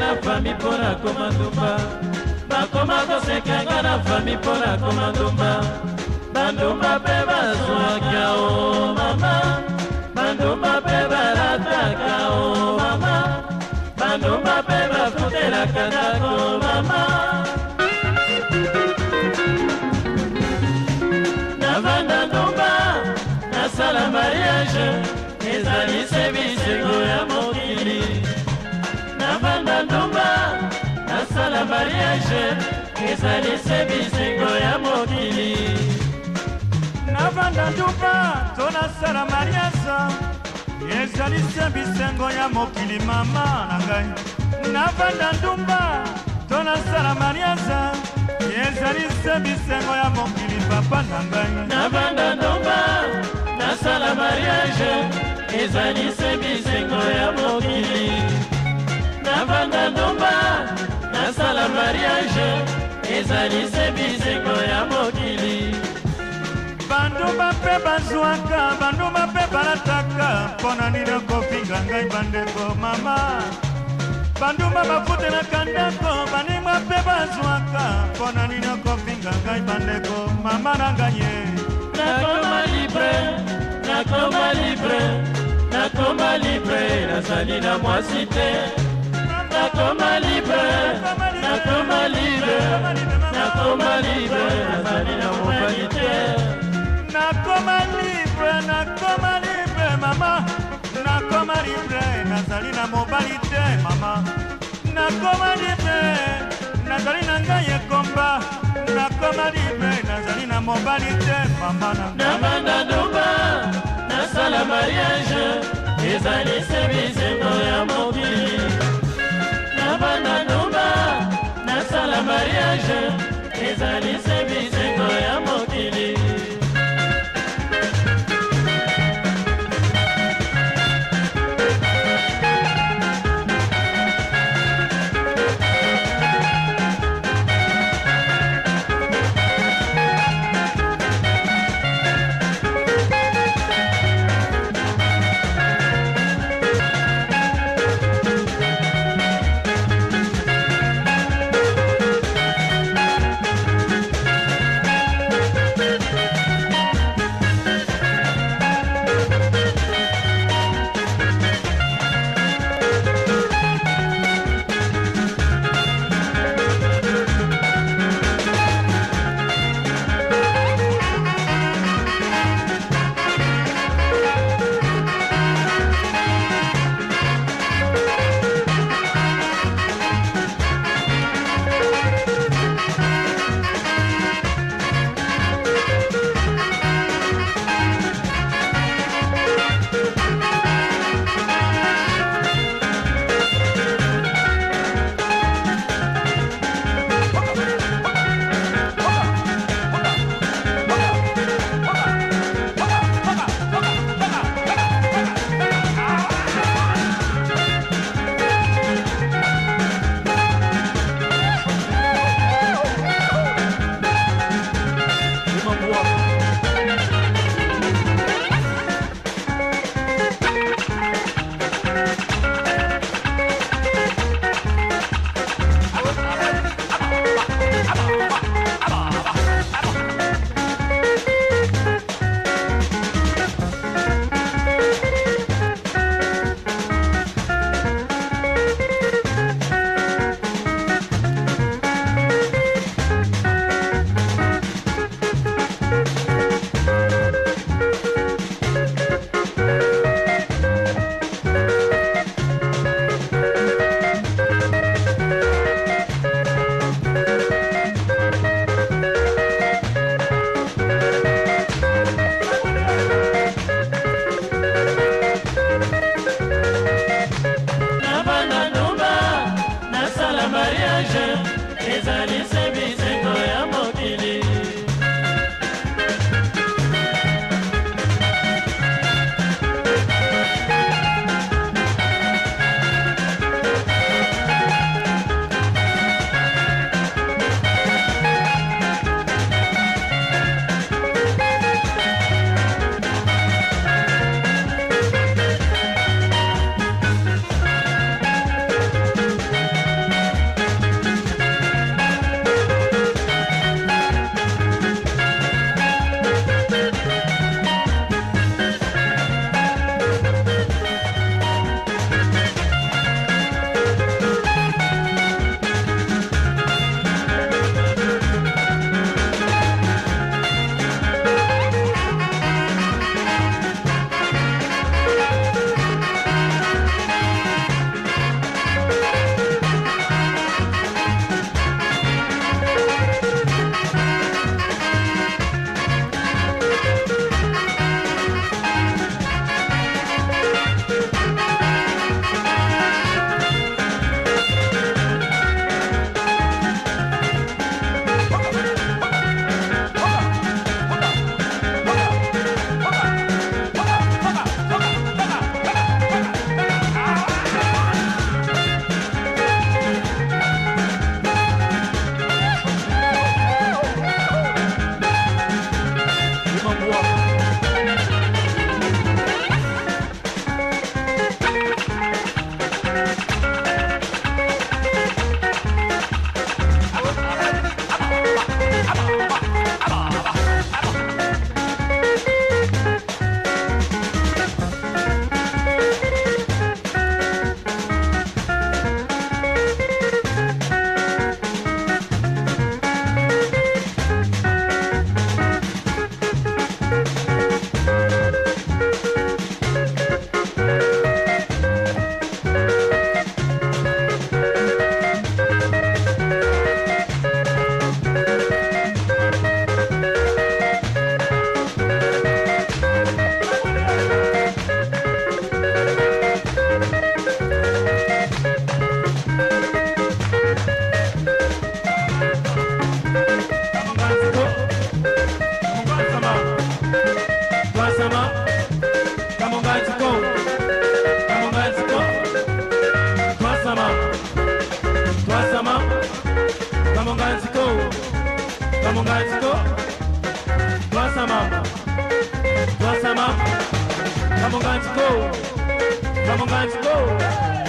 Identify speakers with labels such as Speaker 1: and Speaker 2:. Speaker 1: kosekanga na fami mpona koma ndumba bakoma kosekanga na fami mpona koma ndumba bandumba mpe bazwaka o mama bandumba mpe balataka o mama bandumba mpe bafutelaka ndako mama mariage ezali se bisengo ya mokili navanda nduba
Speaker 2: to nasala mariage ezali se bisengo ya mokili mama na ngai navanda ndumba to nasala mariaza ezali se bisengo ya mokili papa na ngai navanda ndumba nasala mariage ezali se bisengo ya mokili
Speaker 1: navanda ndumba kosala mariage ezali
Speaker 2: se bisengo ya mokili bando bape bazwaka bando bape balataka mpo na nini okofinga ngai bandeko mama banduma bafutelaka ndako baningwa mpe bazwaka mpo na nini okofinga ngai bandeko mama na ngai ye nakoma libre nakoma libre nakoma libre nazali na mwasi te
Speaker 1: nakoma libre nakoma libre nakoma libre nazali na mobali te
Speaker 2: nakoma libre nakoma libre mama nakoma libre nazali na mobali te mama nakoma libre nazali na ngai ekomba nakoma libre nazali na mobali te mama namanda duba nasala mariage ezali se bisengo ya mokili
Speaker 1: ezali Wasama, come on guys go, come on guys go. Wasama, Wasama, come on guys go, come on guys go.